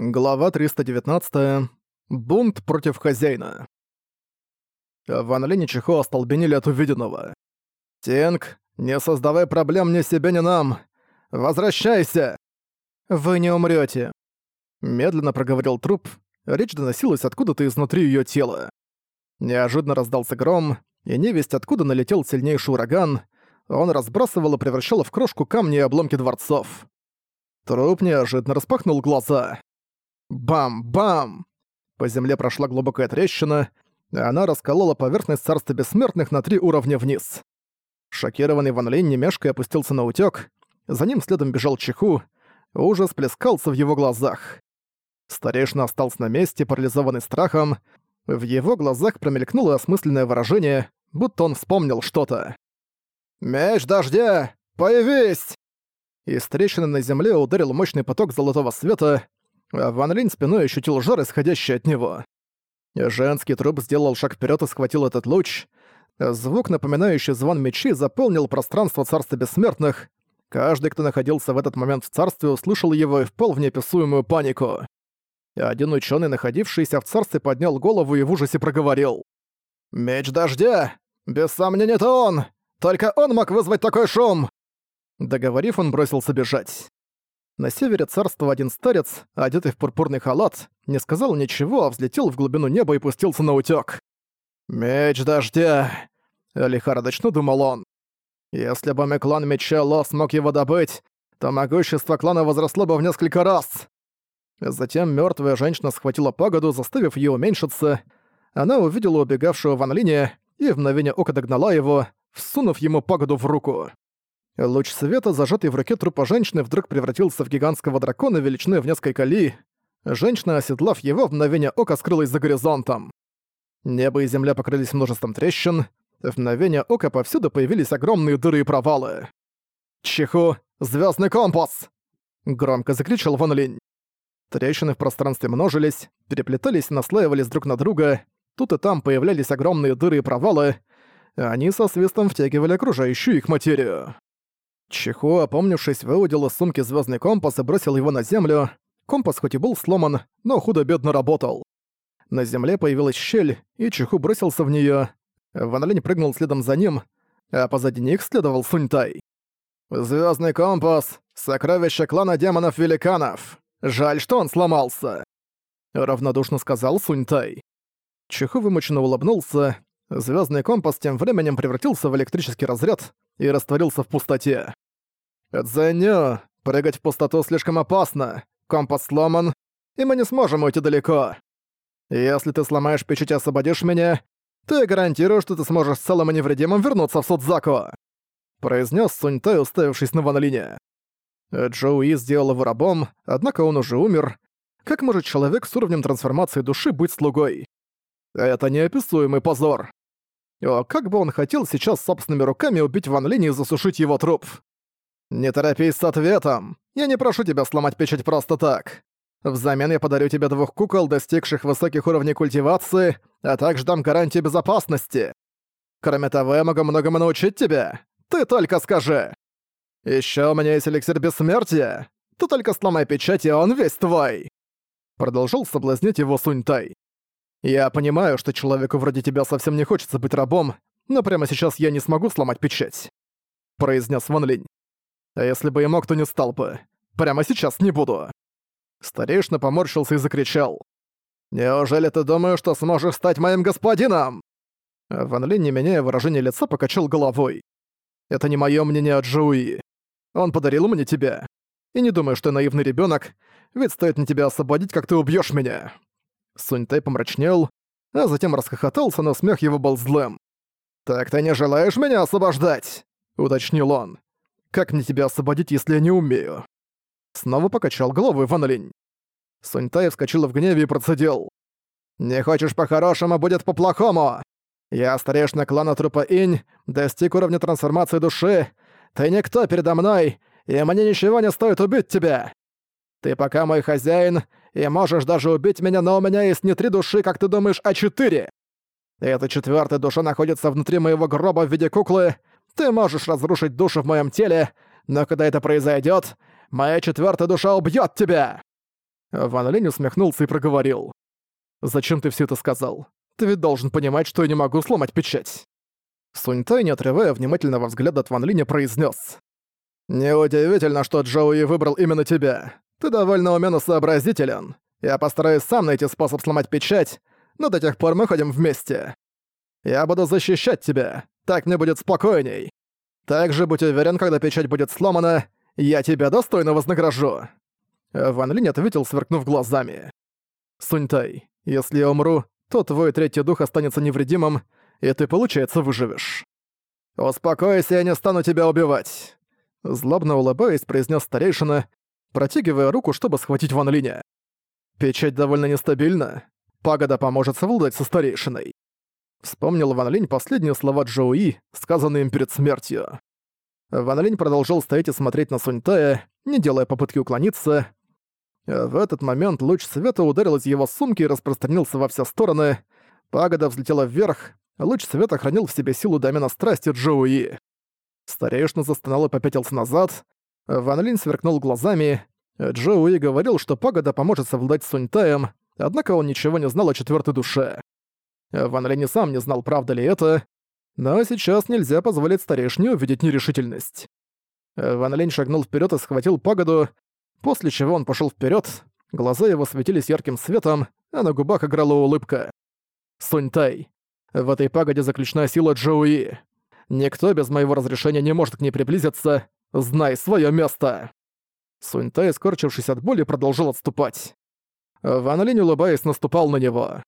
Глава 319. Бунт против хозяина. Ван Линь и Чихо остолбенели от увиденного. «Тинг, не создавай проблем ни себе, ни нам! Возвращайся!» «Вы не умрете. Медленно проговорил труп. Речь доносилась откуда-то изнутри ее тела. Неожиданно раздался гром, и невесть откуда налетел сильнейший ураган. Он разбрасывал и превращал в крошку камни и обломки дворцов. Труп неожиданно распахнул глаза. Бам-бам! По земле прошла глубокая трещина, и она расколола поверхность царства бессмертных на три уровня вниз. Шокированный Ван Линь немешкой опустился на утёк, за ним следом бежал Чиху, ужас плескался в его глазах. Старейшина остался на месте, парализованный страхом, в его глазах промелькнуло осмысленное выражение, будто он вспомнил что-то. «Меч дождя! Появись!» Из трещины на земле ударил мощный поток золотого света, а Ван Линь спиной ощутил жар, исходящий от него. Женский труп сделал шаг вперед и схватил этот луч. Звук, напоминающий звон мечей, заполнил пространство Царства Бессмертных. Каждый, кто находился в этот момент в Царстве, услышал его и впал в неописуемую панику. Один ученый, находившийся в Царстве, поднял голову и в ужасе проговорил. «Меч дождя! Без сомнения, это он! Только он мог вызвать такой шум!» Договорив, он бросился бежать. На севере царства один старец, одетый в пурпурный халат, не сказал ничего, а взлетел в глубину неба и пустился на утёк. «Меч дождя!» — лихорадочно думал он. «Если бы мой клан Меча Ло смог его добыть, то могущество клана возросло бы в несколько раз!» Затем мёртвая женщина схватила пагоду, заставив её уменьшиться. Она увидела убегавшего Ван Линя и в мгновение ока догнала его, всунув ему пагоду в руку. Луч света, зажатый в руке трупа женщины, вдруг превратился в гигантского дракона величиной в несколько ли. Женщина, оседлав его, в мгновение ока скрылась за горизонтом. Небо и земля покрылись множеством трещин. В мгновение ока повсюду появились огромные дыры и провалы. «Чиху! звездный компас!» Громко закричал Ван Линь. Трещины в пространстве множились, переплетались и наслаивались друг на друга. Тут и там появлялись огромные дыры и провалы. Они со свистом втягивали окружающую их материю. Чихо, опомнившись, выудил из сумки звездный компас и бросил его на землю. Компас хоть и был сломан, но худо-бедно работал. На земле появилась щель, и Чиху бросился в нее. Ван прыгнул следом за ним, а позади них следовал Суньтай. Звездный компас! Сокровище клана демонов-великанов! Жаль, что он сломался!» Равнодушно сказал Суньтай. Чиху вымученно улыбнулся. Звездный компас тем временем превратился в электрический разряд, и растворился в пустоте. «Цзэню, прыгать в пустоту слишком опасно, компас сломан, и мы не сможем уйти далеко. Если ты сломаешь печать и освободишь меня, то я гарантирую, что ты сможешь целым и невредимым вернуться в Судзаку», произнес Суньтай, уставившись на Ван Линя. Джоуи сделал его рабом, однако он уже умер. Как может человек с уровнем трансформации души быть слугой? Это неописуемый позор. О, как бы он хотел сейчас собственными руками убить Ван Линь и засушить его труп. «Не торопись с ответом. Я не прошу тебя сломать печать просто так. Взамен я подарю тебе двух кукол, достигших высоких уровней культивации, а также дам гарантию безопасности. Кроме того, я могу многому научить тебя. Ты только скажи. Ещё у меня есть эликсир бессмертия. Ты только сломай печать, и он весь твой!» Продолжил соблазнять его Суньтай. Я понимаю, что человеку вроде тебя совсем не хочется быть рабом, но прямо сейчас я не смогу сломать печать», — произнес Ван Линь. «А если бы и мог, то не стал бы. Прямо сейчас не буду». Старейшина поморщился и закричал. «Неужели ты думаешь, что сможешь стать моим господином?» Ван Линь, не меняя выражение лица, покачал головой. «Это не моё мнение о Джоуи. Он подарил мне тебя. И не думаю, что я наивный ребёнок, ведь стоит мне тебя освободить, как ты убьёшь меня». Суньтай помрачнел, а затем расхохотался, но смех его был злым. «Так ты не желаешь меня освобождать?» — уточнил он. «Как мне тебя освободить, если я не умею?» Снова покачал головой Ван Линь. Суньтай вскочил в гневе и процедил. «Не хочешь по-хорошему, будет по-плохому! Я старейшина клана Трупа Инь, достиг уровня трансформации души, ты никто передо мной, и мне ничего не стоит убить тебя! Ты пока мой хозяин, и можешь даже убить меня, но у меня есть не три души, как ты думаешь, а четыре. Эта четвертая душа находится внутри моего гроба в виде куклы. Ты можешь разрушить душу в моем теле, но когда это произойдет, моя четвертая душа убьет тебя!» Ван Линь усмехнулся и проговорил. «Зачем ты все это сказал? Ты ведь должен понимать, что я не могу сломать печать». Сунь Тай, не отрывая внимательного взгляда от Ван Линя, произнес: «Неудивительно, что Джоуи выбрал именно тебя. Ты довольно умен и сообразителен. Я постараюсь сам найти способ сломать печать, но до тех пор мы ходим вместе. Я буду защищать тебя, так мне будет спокойней. Также будь уверен, когда печать будет сломана, я тебя достойно вознагражу». Ван Линь ответил, сверкнув глазами. «Суньтай, если я умру, то твой третий дух останется невредимым, и ты, получается, выживешь». «Успокойся, я не стану тебя убивать!» Злобно улыбаясь, произнес старейшина, протягивая руку, чтобы схватить Ван Линя. «Печать довольно нестабильна. Пагода поможет совладать со старейшиной». Вспомнил Ван Линь последние слова Джоуи, сказанные им перед смертью. Ван Линь продолжил стоять и смотреть на Суньтая, не делая попытки уклониться. В этот момент луч света ударил из его сумки и распространился во все стороны. Пагода взлетела вверх, луч света хранил в себе силу домена страсти Джоуи. Старейшина застонал и попятился назад. Ван Линь сверкнул глазами. Джоуи говорил, что пагода поможет совладать с Суньтаем, однако он ничего не знал о четвертой душе. Ван Линь сам не знал, правда ли это, но сейчас нельзя позволить старейшине увидеть нерешительность. Ван Линь шагнул вперед и схватил пагоду, после чего он пошел вперед. глаза его светились ярким светом, а на губах играла улыбка. Суньтай. В этой пагоде заключена сила Джоуи. Никто без моего разрешения не может к ней приблизиться. Знай свое место!» Суньтай, скорчившись от боли, продолжил отступать. Ван Линь, улыбаясь, наступал на него.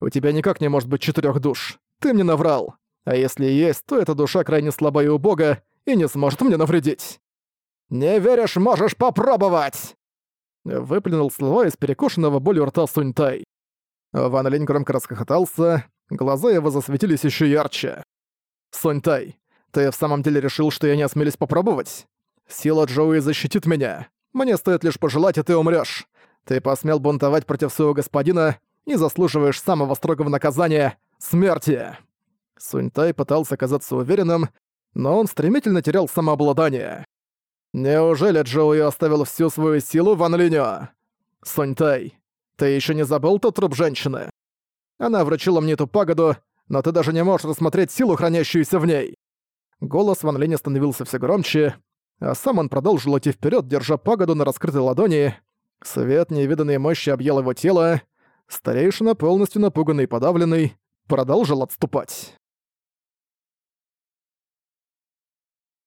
«У тебя никак не может быть четырех душ. Ты мне наврал. А если есть, то эта душа крайне слаба и убога и не сможет мне навредить». «Не веришь, можешь попробовать!» Выплюнул слова из перекошенного болью рта Суньтай. Ван Линь громко расхохотался, глаза его засветились еще ярче. «Суньтай, ты в самом деле решил, что я не осмелюсь попробовать? Сила Джоуи защитит меня. Мне стоит лишь пожелать, и ты умрёшь. Ты посмел бунтовать против своего господина и заслуживаешь самого строгого наказания — смерти!» Суньтай пытался казаться уверенным, но он стремительно терял самообладание. «Неужели Джоуи оставил всю свою силу Ван Линю? Суньтай, ты еще не забыл тот труп женщины? Она вручила мне эту пагоду, но ты даже не можешь рассмотреть силу, хранящуюся в ней!» Голос Ван Линя становился все громче, а сам он продолжил идти вперед, держа пагоду на раскрытой ладони. Свет невиданной мощи объял его тело. Старейшина, полностью напуганный и подавленный, продолжил отступать.